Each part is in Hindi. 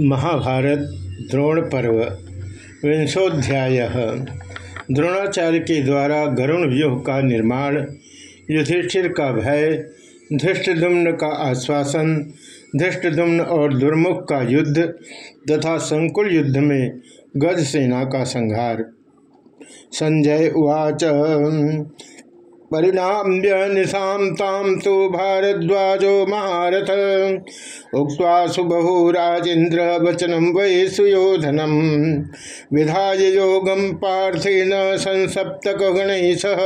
महाभारत द्रोण पर्व, विंशोध्याय। द्रोणाचार्य के द्वारा गरुण व्यूह का निर्माण, युधिष्ठिर का भय धृष्टदुम्न का आश्वासन धृष्टदुम्न और दुर्मुख का युद्ध तथा संकुल युद्ध में गज सेना का संहार। संजय उवाच। परिणाम्य निशाम तो भारद्वाजो महारथ। उक्वा सुबहु राजेन्द्र वचनम वै सुयोधनम विधाय योगम पार्थेन संसप्तक गण सह।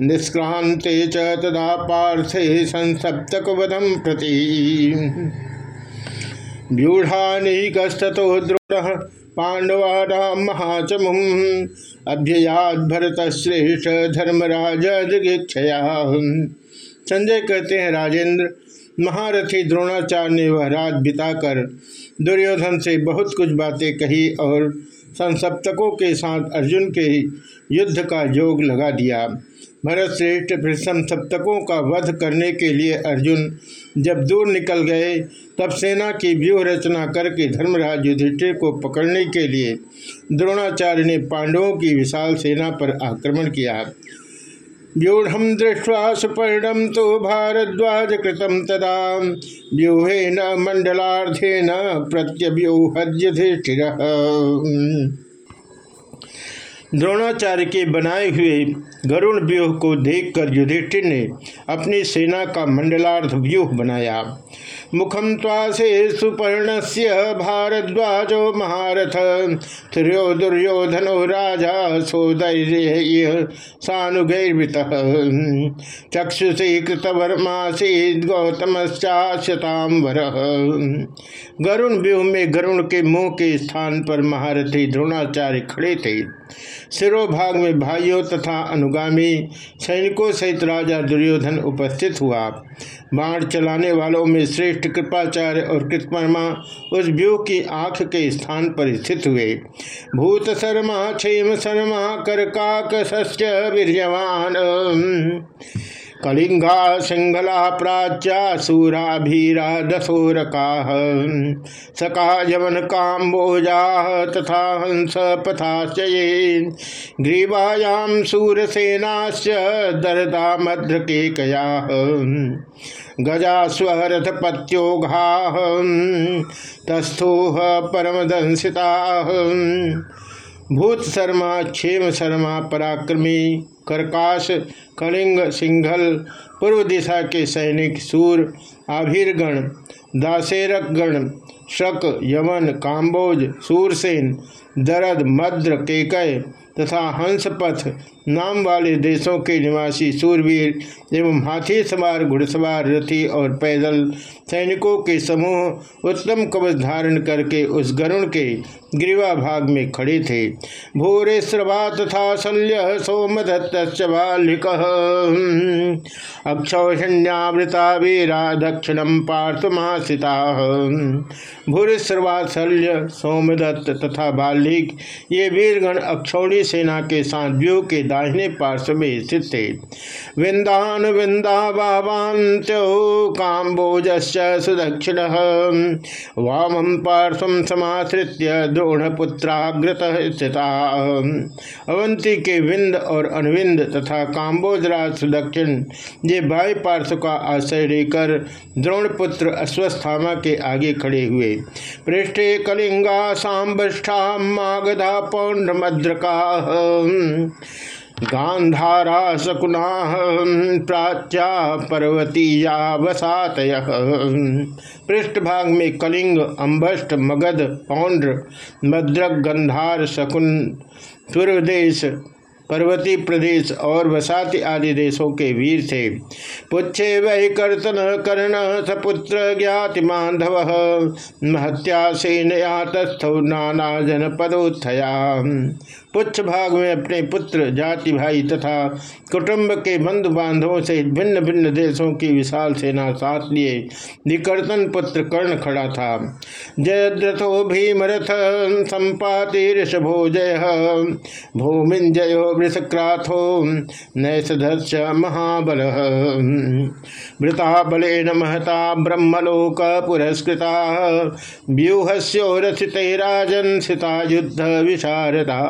निष्क्रांते च तदा पार्थे संसप्तक वधम प्रति। व्यूढ़ानीकस्तो द्रोण पांडवा महाचमुम अभ्ययाद भरत श्रेष्ठ धर्मराज दिगेक्षया संजय कहते हैं, राजेंद्र, महारथी द्रोणाचार्य ने वह रात बिताकर दुर्योधन से बहुत कुछ बातें कही और संसप्तकों के साथ अर्जुन के युद्ध का योग लगा दिया। भरत श्रेष्ठ प्रथम सप्तकों का वध करने के लिए अर्जुन जब दूर निकल गए, तब सेना की व्यूह रचना करके धर्मराज युधिष्ठिर को पकड़ने के लिए द्रोणाचार्य ने पांडवों की विशाल सेना पर आक्रमण किया। व्यूढ़ दृष्टवा सुपर्णम तो भारद्वाज कृतम तदा। व्यूहे न मंडलार्थे न प्रत्यव्यूहद युधिष्ठिर द्रोणाचार्य के बनाए हुए गरुण व्यूह को देखकर युधिष्ठिर ने अपनी सेना का मंडलार्थ व्यूह बनाया। मुखम तासे सुपर्ण से भारद्वाजो महारथ त्रियो दुर्योधनो राजा सोदर्य सानुगैर्वृत। चक्षुषी कृतवर्मासी गौतमश्चाशतांबर गरुण व्यूह में गरुण के मुँह के स्थान पर महारथी द्रोणाचार्य खड़े थे। सिरोभाग में भाइयों तथा अनुगामी सैनिकों सहित राजा दुर्योधन उपस्थित हुआ। बाढ़ चलाने वालों में श्रेष्ठ कृपाचार्य और कृतवर्मा उस व्यूह की आँख के स्थान पर स्थित हुए। भूत शर्मा, क्षेम शर्मा करकाक सस्य वीरवान कलिंगा सिंहला प्राच्या सूरा भीरा दशोरका सका यवन काम्बोजा तथा हंस पथाश्चये ग्रीवायां सूरसेनाश्च दरदा मद्रकेकया गजा स्वरथ पत्योघा तस्थोह परमदंसिता भूत शर्मा क्षेम शर्मा पराक्रमी। करकाश, कलिंग, सिंघल, पूर्व दिशा के सैनिक, सूर, आभिरगण दासेरकगण शक, यमन, काम्बोज, सूरसेन, दरद, मद्र, केकय तथा हंसपथ नाम वाले देशों के निवासी सूरवीर एवं हाथी सवार, घुड़सवार, रथी और पैदल सैनिकों के समूह उत्तम कवच धारण करके उस गरुण के ग्रीवा भाग में खड़े थे। भूरे श्रवा तथा शल्य सोमदत्त बालिक। अक्षौषण्यावृता वीरा दक्षिणम पार्थमासिता भूरिश्रवा शल्य, सोमदत्त तथा बालिक, ये वीरगण अक्षौणी सेना के साथ व्यू के दाहिने पार्श्व में स्थित थे। विंदान विंदा बाबान्त्यो काम्बोज सुदक्षिण। वाम पार्श्व समाश्रित्य द्रोणपुत्राग्रत स्थिता। अवंती के विंद और अनुविंद तथा काम्बोजराज सुदक्षिण ये बाई पार्श्व का आश्रय लेकर द्रोणपुत्र अश्वस्थामा के आगे खड़े हुए। पृष्ठे कलिंगा, सांबष्ठा, मागधा, पौंड्रमद्रका। गांधारा शकुना प्राच्या पर्वतीया वसातय पृष्ठभाग में कलिंग अम्बष्ट मगध, पौंड्र मद्रक गंधार शकुन पूर्वदेश पर्वती प्रदेश और वसाति आदि देशों के वीर थे। पुच्छे वही कर्तन कर्ण सपुत्र ज्ञाति माधव, महत्या सेनया तस्थौ नाना जनपदोत्थया। पुच्छ भाग में अपने पुत्र, जाति भाई तथा कुटुंब के बंधु बांधवों से भिन्न भिन्न देशों की विशाल सेना साथ लिए निकर्तन पुत्र कर्ण खड़ा था। जयद्रथो भीमरथ संपाति ऋषभो जय भूमिंजयो वृषक्राथो नैसदस्य महाबल। वृता बलेन महता ब्रह्मलोक पुरस्कृता व्यूहस्योरथित राजन सिता युद्ध विशारदा।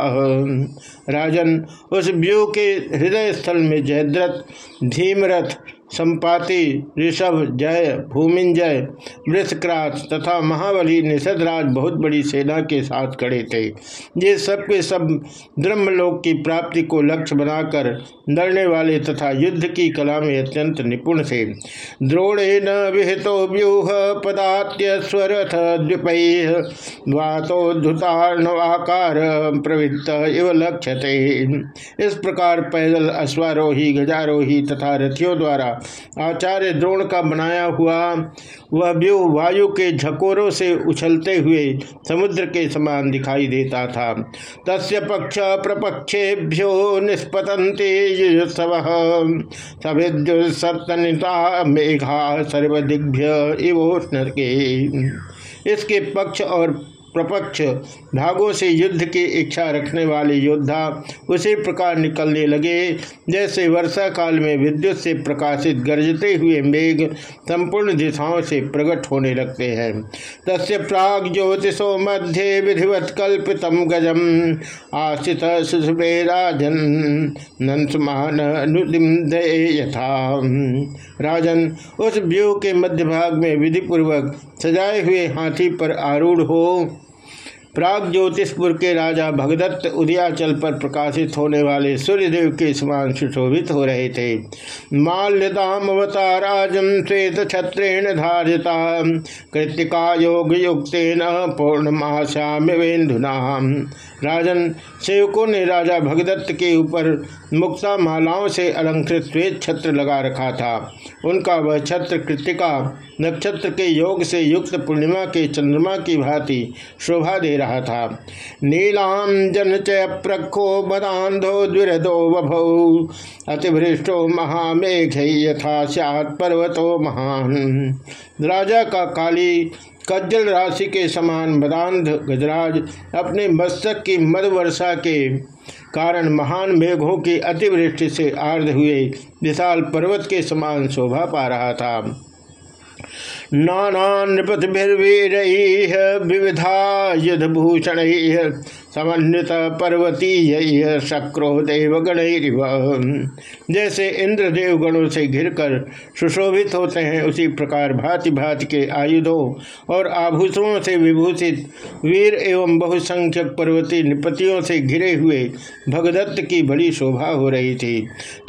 राजन उस व्यू के हृदय स्थल में जयद्रथ धीमरथ संपाति ऋषभ जय भूमिंजय वृषक्रात तथा महाबली निषदराज बहुत बड़ी सेना के साथ खड़े थे। ये सब के सब ब्रह्मलोक की प्राप्ति को लक्ष्य बनाकर लड़ने वाले तथा युद्ध की कला में अत्यंत निपुण थे। द्रोणे न विहितो व्यूह पदात्य स्वरथ द्विपय वातोद्धुतार्णवाकार प्रवृत्त इव लक्ष्यते। इस प्रकार पैदल अश्वारोही, गजारोही तथा रथियों द्वारा आचार्य द्रोण का बनाया हुआ वह व्यू वायु के झकोरों से उछलते हुए समुद्र के समान दिखाई देता था। तस्य पक्ष प्रपक्षेभ्यो निष्पतंते सभिद्युसप्तनिता मेघा सर्वदिग्भ्य इवोष्ण के इसके पक्ष और प्रपक्ष भागों से युद्ध की इच्छा रखने वाले योद्धा उसी प्रकार निकलने लगे। जैसे वर्षा काल में विद्युत से प्रकाशित गरजते हुए मेघ संपूर्ण दिशाओं से प्रकट होने लगते हैं। तस्य प्राग ज्योतिषो मध्य विधिवत कल्पित गजम आशित सुसुभेराजन नंसमान यथा राजन, उस व्यू के मध्य भाग में विधिपूर्वक सजाए हुए हाथी पर आरूढ़ हो। प्राग ज्योतिषपुर के राजा भगदत्त उदयाचल पर प्रकाशित होने वाले सूर्यदेव के समान सुशोभित हो रहे थे। माल्यतामवताराजम श्वेत छत्रेण धारिता कृतिका योग युक्त पूर्णमाश्यामेन्दुना राजन सेवकों ने राजा भगदत्त के ऊपर मुक्ता मालाओं से अलंकृत श्वेत छत्र लगा रखा था। उनका वह छत्र कृतिका नक्षत्र के योग से युक्त पूर्णिमा के चंद्रमा की भांति शोभा दे रहा था। नीलाम जन च प्रखो मदांधो द्विरदो बभौ अतिभृष्टो महामेघ यथा पर्वतो महान। राजा का काली कज्जल राशि के समान मदान्ध गजराज अपने मस्तक की मद वर्षा के कारण महान मेघों की अतिवृष्टि से आर्द हुए विशाल पर्वत के समान शोभा पा रहा था। नाना नृपतिभिर्वीर विविधा युधभूषण समन्वित पर्वतीय शक्रो देवगण जैसे इंद्र देव गणों से घिरकर सुशोभित होते हैं, उसी प्रकार भांति भांति के आयुधों और आभूषणों से विभूषित वीर एवं बहुसंख्यक पर्वती निपतियों से घिरे हुए भगदत्त की बड़ी शोभा हो रही थी।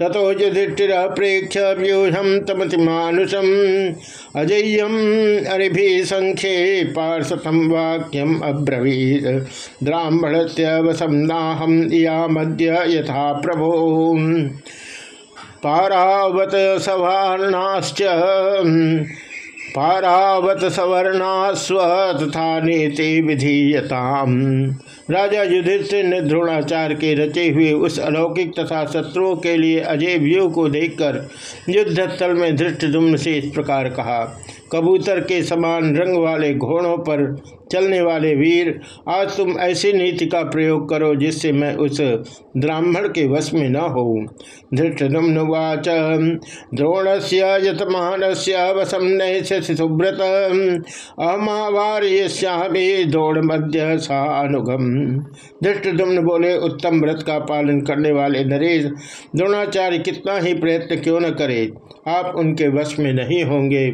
तथो युधिष्ठिर प्रेक्ष व्यूहम तमति मानुषम अजय्यम अरिभि संख्ये पार्षतम वाक्यम अब्रवीत। ब्राह्मण प्रत्यवसम नाहम इयामद्य यथा प्रभो। पारावत सवर्णाश्च पारावत सवर्णास्व तथा नीति विधीयताम राजा युधिष्ठिर ने द्रोणाचार्य के रचे हुए उस अलौकिक तथा शत्रुओं के लिए अजय व्यू को देखकर युद्ध स्थल में धृष्ट से इस प्रकार कहा कबूतर के समान रंग वाले घोड़ों पर चलने वाले वीर, आज तुम ऐसी नीति का प्रयोग करो जिससे मैं उस ब्राह्मण के वश में न हो धृष्टुम्नुवाच द्रोण से यतमान से वसम सुब्रत अहमावार्यश्यामी द्रोण मध्य सा सानुगम धृष्टुम्न बोले, उत्तम व्रत का पालन करने वाले नरेश, द्रोणाचार्य कितना ही प्रयत्न क्यों न करे? आप उनके वश में नहीं होंगे।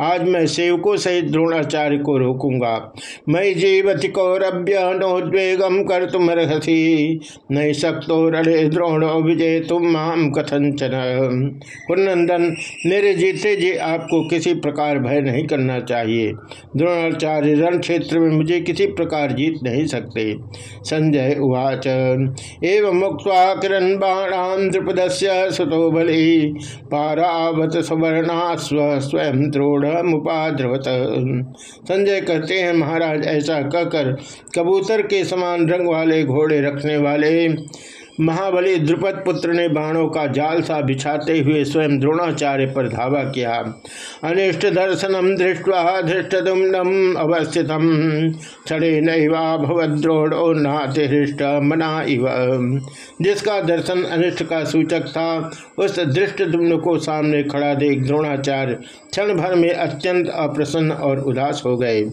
आज मैं सेवकों सहित द्रोणाचार्य को रोकूँगा। मैं जीवति कौरभ्य नोद्वेगम कर तुम रहसी नहीं सकतो रे द्रोणो विजय तुम माम कथंचन। कुनंदन मेरे जीते जी आपको किसी प्रकार भय नहीं करना चाहिए। द्रोणाचार्य रण क्षेत्र में मुझे किसी प्रकार जीत नहीं सकते। संजय उवाच, एवं मुक्त किरण बाणाम द्रुपद सुतो बलि। पारा तावत सुवर्णा स्व, स्वयं द्रोढ़ मुपाद्रवत संजय कहते हैं, महाराज, ऐसा कहकर कबूतर के समान रंग वाले घोड़े रखने वाले महाबली द्रुपद पुत्र ने बाणों का जाल सा बिछाते हुए स्वयं द्रोणाचार्य पर धावा किया। अनिष्ट दर्शनम दृष्टवा धृष्ट दुमनम अवस्थित छड़े नैवाभवद्रोढ़ो नातिहृष्ट मना इव। जिसका दर्शन अनिष्ट का सूचक था, उस दृष्ट दुम्न को सामने खड़ा देख द्रोणाचार्य क्षण भर में अत्यंत अप्रसन्न और उदास हो गए।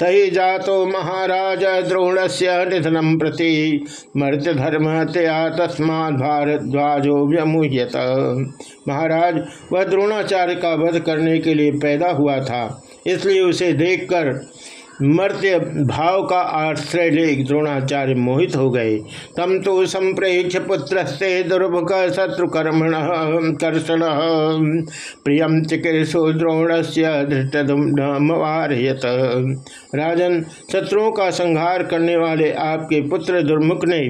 सही जातो महाराज द्रोण से निधनम प्रति। मर्त धर्म त्या तस्मा भारद्वाजो व्यमुह्यत। महाराज, वह द्रोणाचार्य का वध करने के लिए पैदा हुआ था, इसलिए उसे देखकर मर्त्य भाव का आश्रय ले द्रोणाचार्य मोहित हो गए। तम तो संप्रेक्ष पुत्र से दुर्भुक शत्रुकर्मण कर्षण। प्रियम चिकीर्षु द्रोण से धृतुमवारयत राजन, शत्रुओं का संहार करने वाले आपके पुत्र दुर्मुख ने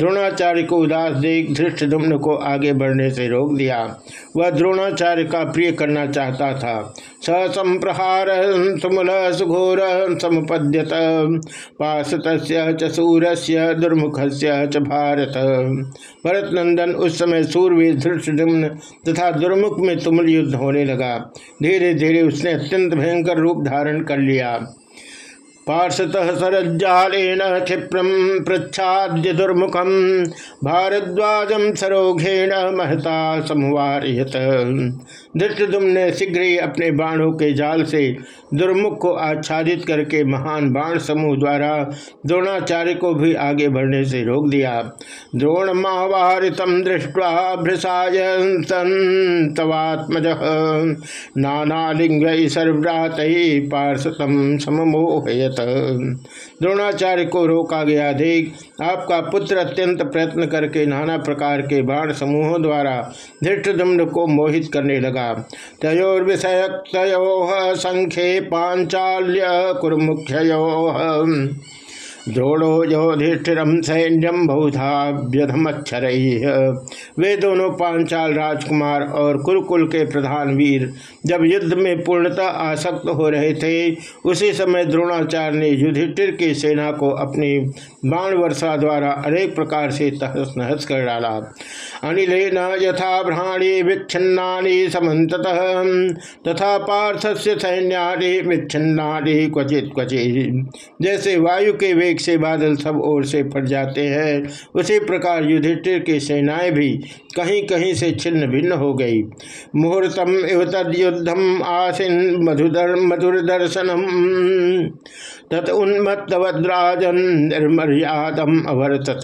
द्रोणाचार्य को उदास देख धृष्ट को आगे बढ़ने से रोक दिया। वह द्रोणाचार्य का प्रिय करना चाहता था। संप्रहार सुमल सुघोर समुपद्यत। पाशत सूर से दुर्मुख से च भारत। भरत नंदन उस समय सूर्य धृष्टुम्न तथा दुर्मुख में तुमल युद्ध होने लगा। धीरे धीरे उसने अत्यंत भयंकर रूप धारण कर लिया। पार्षतः सरज्जालेन क्षिप्रम प्रच्छाद्य दुर्मुखम भारद्वाजम सरोघेण महता समुवारियत धृष्टुम ने शीघ्र ही अपने बाणों के जाल से दुर्मुख को आच्छादित करके महान बाण समूह द्वारा द्रोणाचार्य को भी आगे बढ़ने से रोक दिया। द्रोण महावारितम दृष्टवा भृषाय संतवात्मज। नानालिंग सर्वरात पार्षतम समोहयत द्रोणाचार्य को रोका गया देख आपका पुत्र अत्यंत प्रयत्न करके नाना प्रकार के बाण समूहों द्वारा धृष्टदम्ड को मोहित करने लगा। तयोर्विषय तय संख्य पांचाल्य कुरुमुख्य द्रोणो योधिष्ठिरम सैन्यम बहुधा व्यधमच्छर। वे दोनों पांचाल राजकुमार और कुरुकुल के प्रधान वीर जब युद्ध में पूर्णतः आसक्त हो रहे थे, उसी समय द्रोणाचार्य ने युधिष्ठिर की सेना को अपनी बाण वर्षा द्वारा अनेक प्रकार से तहस नहस कर डाला। अनिल यथा भ्राणी विच्छिन्ना समत तथा पार्थ से सैन्यानि विच्छिन्ना क्वचित क्वचित। जैसे वायु के वेग एक से बादल सब ओर से फट जाते हैं। उसी प्रकार युधिष्ठिर की सेनाएँ भी कहीं कहीं से छिन्न भिन्न हो गई। मुहूर्तम एव तद आसिन मधुदर मधुर दर्शनम तत् उन्मत्तवद्राजन निर्मर्यादम अवर्तत।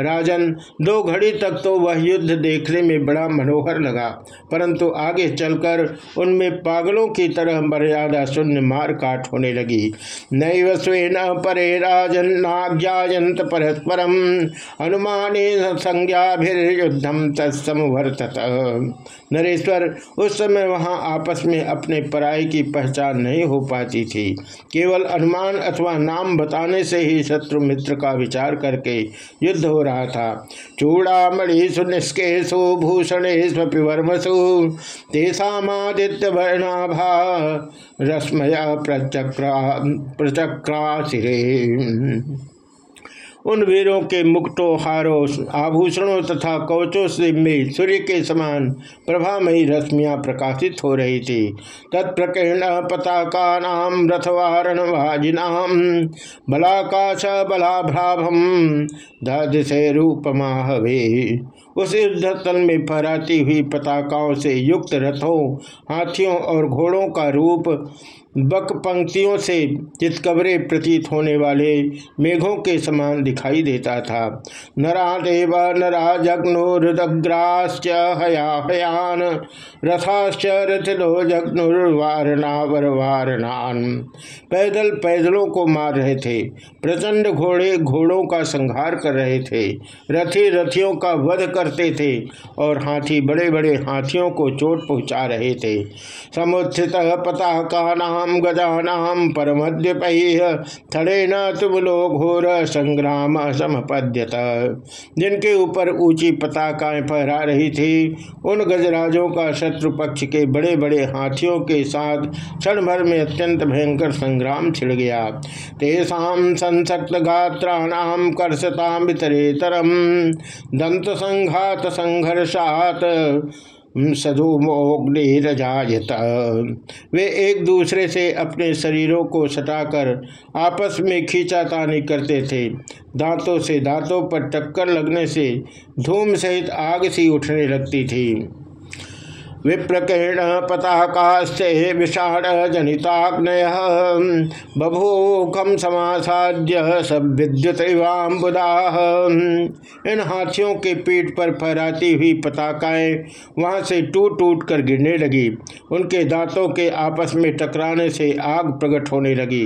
राजन, दो घड़ी तक तो वह युद्ध देखने में बड़ा मनोहर लगा, परंतु आगे चलकर उनमें पागलों की तरह मर्यादा शून्य मार काट होने लगी। नैव स्वेन परे राजन्नाज्ञायंत परस्परम अनुमान संज्ञाभिर्युद्धम तत्समवर्तत। नरेश्वर, उस समय वहाँ आपस में अपने पराई की पहचान नहीं हो पाती थी। केवल अनुमान अथवा नाम बताने से ही शत्रु मित्र का विचार करके युद्ध हो रहा था। चूड़ामणिषु निष्केशु भूषणेष्वपि वर्मसु। तेषादित्य वर्णाभा, रश्मया प्रचक्रा सिरे उन वीरों के मुक्तों हारों, आभूषणों तथा कवचों से में सूर्य के समान प्रभामयी रश्मियाँ प्रकाशित हो रही थी। तत्प्रकीर्ण पताका नाम रथवारण भाजिनाम बलाकाश बलाभ्राभम दधिसे रूपमाहवे उस युद्धस्थल में फहराती हुई पताकाओं से युक्त रथों, हाथियों और घोड़ों का रूप बक पंक्तियों से चितकबरे प्रतीत होने वाले मेघों के समान दिखाई देता था। नरा देव नरा जग्नो जग्नुदग्राश्च हया हयान रथाश्च रथिलो जग्नुर्वारणावर वारणान पैदल पैदलों को मार रहे थे। प्रचंड घोड़े घोड़ों का संहार कर रहे थे। रथी रथियों का वध करते थे और हाथी बड़े बड़े हाथियों को चोट पहुँचा रहे थे। समुत्थित पताका नाम नाम गजानाम परमद्यपय थड़े न तुमलो घोर संग्राम समपद्यत। जिनके ऊपर ऊँची पताकाएँ फहरा रही थी, उन गजराजों का शत्रु पक्ष के बड़े बड़े हाथियों के साथ क्षण भर में अत्यंत भयंकर संग्राम छिड़ गया। तेषाम संसक्त गात्राणाम कर्षताम तरम दंत संघात संघर्षात सधुमोग्निरजायत वे एक दूसरे से अपने शरीरों को सटाकर आपस में खींचातानी करते थे। दांतों से दांतों पर टक्कर लगने से धूम सहित आग सी उठने लगती थी। विप्रकेण पताकास्ते विषाण जनिताग्नय बभूखम समासाद्य सब विद्युत इन हाथियों के पीठ पर फहराती हुई पताकाएँ वहाँ से टूट टूट कर गिरने लगी। उनके दांतों के आपस में टकराने से आग प्रकट होने लगी।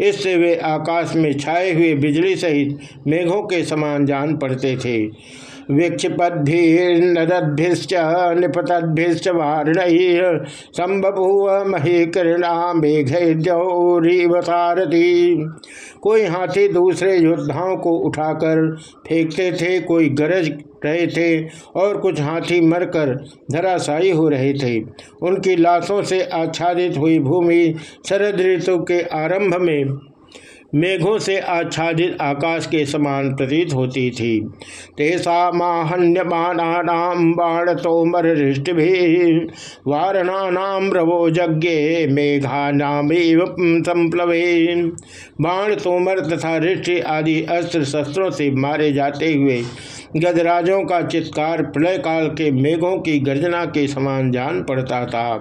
इससे वे आकाश में छाए हुए बिजली सहित मेघों के समान जान पड़ते थे। वीक्षपद्भिर्नद्भिश्च निपतद्भिश्च वारणैः सम्बभूव मही किरणा मेघौरीवतारती कोई हाथी दूसरे योद्धाओं को उठाकर फेंकते थे, कोई गरज रहे थे और कुछ हाथी मरकर धराशायी हो रहे थे। उनकी लाशों से आच्छादित हुई भूमि शरद ऋतु के आरंभ में मेघों से आच्छादित आकाश के समान प्रतीत होती थी। तेसा माहन्यमानाम बाण तोमर हृष्टि वारणानाम रवो यज्ञे मेघा नाम संप्लवे बाण तोमर तथा ऋष्टि आदि अस्त्र शस्त्रों से मारे जाते हुए गजराजों का चित्कार प्रलय काल के मेघों की गर्जना के समान जान पड़ता था।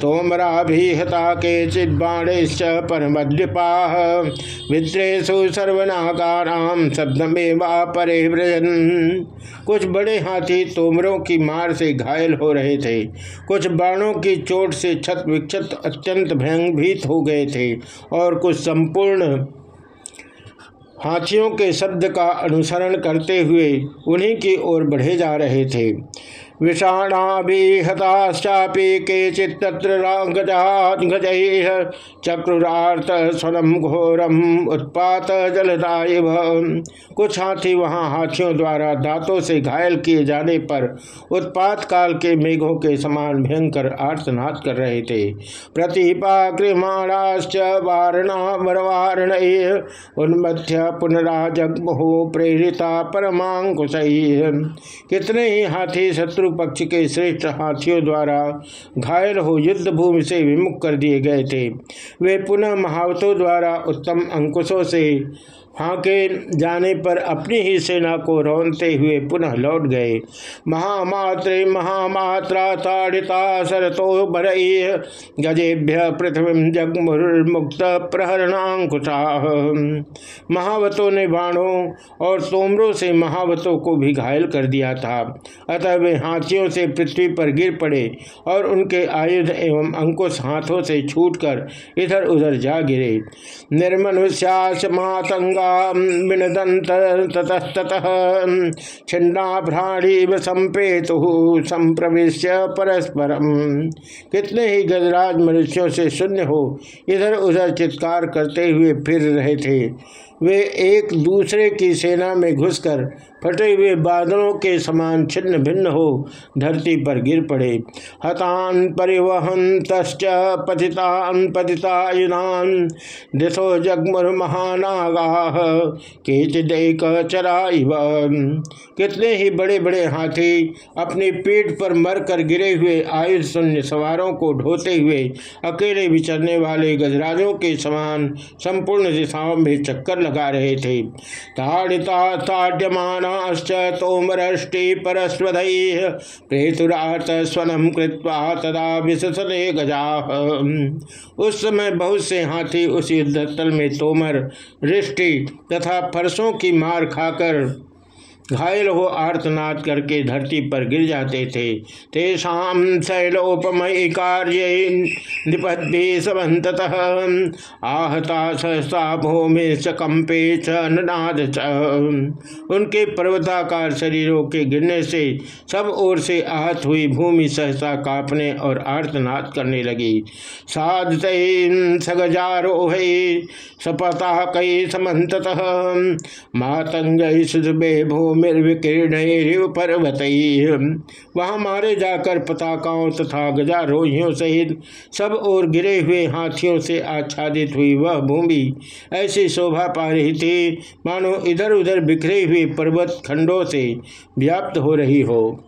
तोमरा भी हता के चिद्बाणेश परमद्रिपा विद्रेशु सर्वनाकाराम शब्द में परे व्रजन कुछ बड़े हाथी तोमरों की मार से घायल हो रहे थे। कुछ बाणों की चोट से छत विक्षत अत्यंत भयंभीत हो गए थे और कुछ संपूर्ण हाथियों के शब्द का अनुसरण करते हुए उन्हीं की ओर बढ़े जा रहे थे। विषाणाभिहताश्चापि केचित्र गज चक्रुरार्थ स्वनम घोरम उत्पात जलदाय कुछ हाथी वहाँ हाथियों द्वारा दांतों से घायल किए जाने पर उत्पात काल के मेघों के समान भयंकर आर्तनाद कर रहे थे। प्रतिपा कृमाणाश्च वारणा वरवारण उन्मध्य पुनराजगमो प्रेरिता परमांकुश। कितने ही हाथी शत्रु पक्ष के श्रेष्ठ हाथियों द्वारा घायल हो युद्ध भूमि से विमुख कर दिए गए थे। वे पुनः महावतों द्वारा उत्तम अंकुशों से हाके जाने पर अपनी ही सेना को रौनते हुए पुनः लौट गए। महामात्र महामात्रा ताड़िता सरतो बर गजेभ्य पृथ्वी जगमुर्मुक्त प्रहरणाकुशा। महावतों ने बाणों और तोमरों से महावतों को भी घायल कर दिया था। अतः वे हाथियों से पृथ्वी पर गिर पड़े और उनके आयुध एवं अंकुश हाथों से छूटकर इधर उधर जा गिरे। निर्मनुष्यास मातंगा विनदंत ततस्तः छिन्नाभ्राणीव संपेतु संप्रवेश परस्परम। कितने ही गजराज मनुष्यों से शून्य हो, इधर उधर चित्कार करते हुए फिर रहे थे। वे एक दूसरे की सेना में घुसकर फटे हुए बादलों के समान छिन्न भिन्न हो धरती पर गिर पड़े। हतान परिवहन तश्च पतितान पतितायुनान। दिशो जगमुर महानागा कितने ही बड़े बड़े हाथी अपनी पीठ पर मर कर गिरे हुए आयुष शून्य सवारों को ढोते हुए अकेले विचरने वाले गजराजों के समान संपूर्ण दिशाओं में चक्कर लगा रहे थे। ताड़िता ताड्यमाना तोमरष्टि परस्वध प्रेतुरात स्वनम कृत्वा तदा विशसने गजा। उस समय बहुत से हाथी उस स्थल में तोमर, रिष्टि तथा फरसों की मार खाकर घायल हो आर्तनाद करके धरती पर गिर जाते थे। तेषाम शैलोपमय कार्य निपद्य सबंत आहता सहसा भूमि च कंपे च ननाद उनके पर्वताकार शरीरों के गिरने से सब ओर से आहत हुई भूमि सहसा कांपने और आर्तनाद करने लगी। साध सगजारोह सपता कई समत मातंग सुबे भूमिर्विकीर्ण पर्वत। वहाँ मारे जाकर पताकाओं तथा गजारोहियों सहित सब और गिरे हुए हाथियों से आच्छादित हुई वह भूमि। ऐसी शोभा पा रही थी, मानो इधर उधर बिखरे हुए पर्वत खंडों से व्याप्त हो रही हो।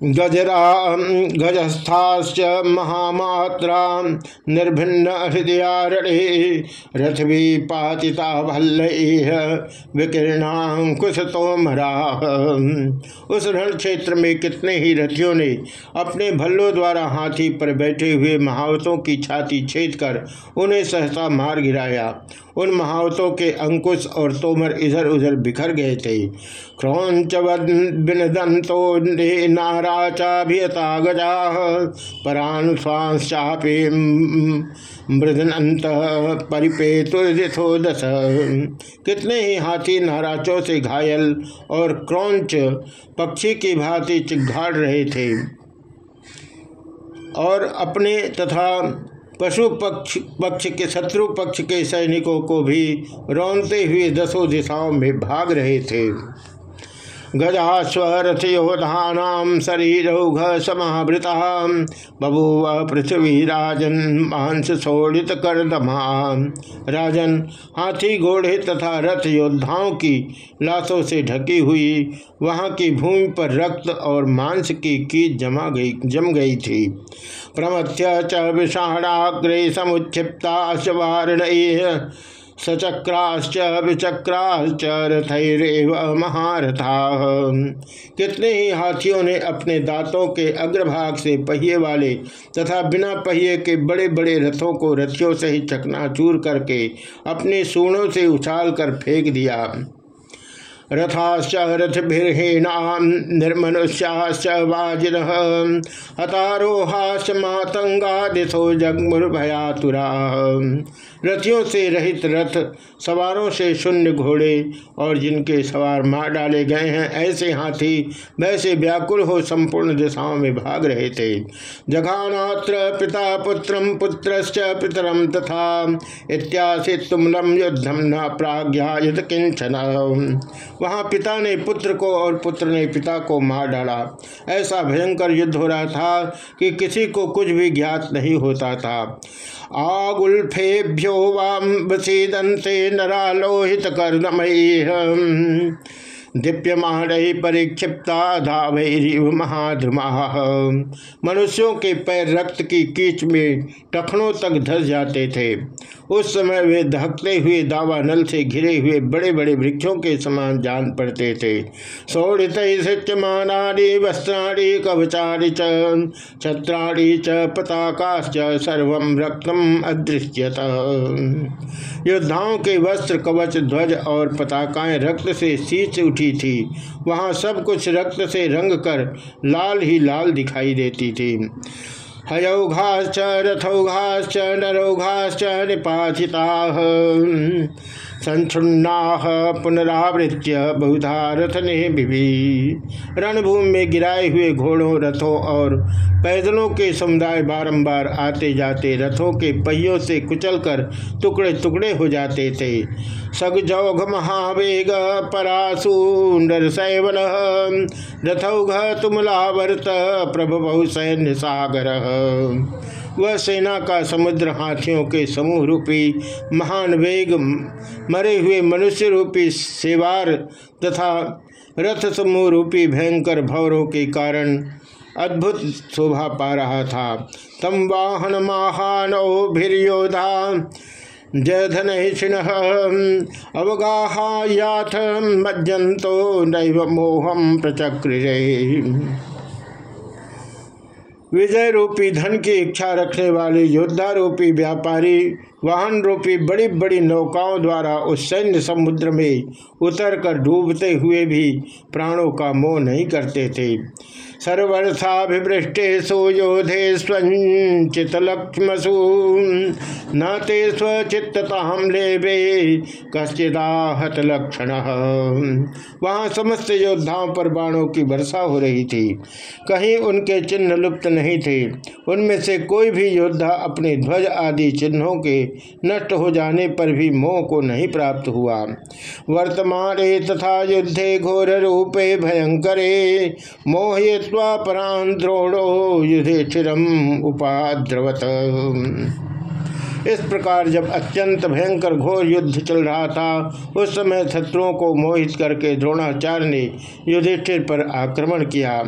गजरा गजस्थाश्च महामात्रा, निर्भिन्न हृदयारणे रथवी पातिता भल्ल विकीर्णाकुश तोमरा उस रण क्षेत्र में कितने ही रथियों ने अपने भल्लों द्वारा हाथी पर बैठे हुए महावतों की छाती छेद कर उन्हें सहसा मार गिराया। उन महावतों के अंकुश और तोमर इधर उधर बिखर गए थे। क्रौच बिनदंतो नाराचाभियता गजा परानुश्वासापे मृदनंत परिपेतुर्दिथो दस कितने ही हाथी नाराचों से घायल और क्रौच पक्षी की भांति चिघाड़ रहे थे। और अपने तथा पशु पक्ष पक्ष के शत्रु पक्ष के सैनिकों को भी रौनते हुए दसों दिशाओं में भाग रहे थे। गजास्वरथ योधानाम शरीरौघ समावृता बभूव पृथ्वी राजन मांस शोड़ित कर राजन हाथी घोड़े तथा रथ योद्धाओं की लाशों से ढकी हुई वहाँ की भूमि पर रक्त और मांस की कीट जमा गई, जम गई थी। प्रमथ्य च विषाणाग्रे समुक्षिप्ता वारण सचक्राश्च विचक्राश्च रथैरव महारथा। कितने ही हाथियों ने अपने दांतों के अग्रभाग से पहिए वाले तथा बिना पहिए के बड़े बड़े रथों को रथियों से ही चकनाचूर करके अपने सूणों से उछाल कर फेंक दिया। रथाश्च रथभिर्हीनाम निर्मनुष्याश्च वाजिन हतारोहाश्च मातंगा दिशो जगमुर्भयातुरा। रथियों से रहित रथ सवारों से शून्य घोड़े और जिनके सवार मार डाले गए हैं, ऐसे हाथी वैसे व्याकुल हो संपूर्ण दिशाओं में भाग रहे थे। जघानात्र पिता पुत्र पुत्र पितरम तथा इत्यासि तुमलम युद्धम न प्राज्ञा किंचन वहाँ पिता ने पुत्र को और पुत्र ने पिता को मार डाला। ऐसा भयंकर युद्ध हो रहा था कि किसी को कुछ भी ज्ञात नहीं होता था। आगुल्फेभ्यो वाम वसीदंते नरालोहित कर्णमयी दीप्यमान परिक्षिप्ता धावैरिव महाधुमा मनुष्यों के पैर रक्त की कीच में टखनों तक धस जाते थे। उस समय वे धकते हुए दावा नल से घिरे हुए बड़े बड़े वृक्षों के समान जान पड़ते थे। सौड़ित सत्यमानी वस्त्राणी कवचारी छत्राणी च, पताकाश्च सर्व रक्तम अदृश्यत। योद्धाओं के वस्त्र, कवच, ध्वज और पताकाएँ रक्त से सींच उठी थी। वहाँ सब कुछ रक्त से रंग कर लाल ही लाल दिखाई देती थी। हयौघाश्च रथौघाश्च नरौघाश्च निपाचिता संक्षुन्ना पुनरावृत्य बहुधा रथ ने रणभूमि में गिराए हुए घोड़ों, रथों और पैदलों के समुदाय बारंबार आते जाते रथों के पहियों से कुचलकर टुकड़े टुकड़े हो जाते थे। सगजौघ महावेग परासु नरसैवन रथौघ तुमलावर्त प्रभु सैन्य सागर। वह सेना का समुद्र हाथियों के समूह रूपी, महान वेग, मरे हुए मनुष्य रूपी सेवार तथा रथ समूह रूपी भयंकर भवरों के कारण अद्भुत शोभा पा रहा था। तम वाहन महानोभिर्योधा जयधन अवगाहायाथ मज्जंतो नैव मोहम प्रचक्र विजय रूपी धन की इच्छा रखने वाले योद्धा रूपी व्यापारी वाहन रूपी बड़ी बड़ी नौकाओं द्वारा उस सैन्य समुद्र में उतर कर डूबते हुए भी प्राणों का मोह नहीं करते थे। सर्वर्थाभिवृष्टेशु योधे स्वचितलक्ष्मसु न ते स्वचित्तताम लेबे कश्चिदाहत लक्षण। वहाँ समस्त योद्धाओं पर बाणों की वर्षा हो रही थी। कहीं उनके चिन्ह लुप्त नहीं थे। उनमें से कोई भी योद्धा अपने ध्वज आदि चिन्हों के नष्ट हो जाने पर भी मोह को नहीं प्राप्त हुआ। वर्तमान तथा युद्धे घोर रूपे भयंकरे, मोहे परान द्रोणो युधिष्ठिरम उपाद्रवत। इस प्रकार जब अत्यंत भयंकर घोर युद्ध चल रहा था, उस समय शत्रुओं को मोहित करके द्रोणाचार्य ने युधिष्ठिर पर आक्रमण किया।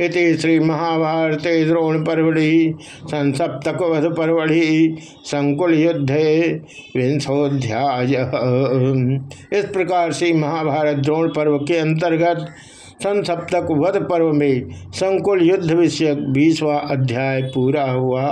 इति श्री महाभारत द्रोण परवड़ी संसप्तक वध परवड़ी संकुल युद्ध विंशोध्याय इस प्रकार से महाभारत द्रोण पर्व के अंतर्गत संसप्तक वध पर्व में संकुल युद्ध विषयक बीसवा अध्याय पूरा हुआ।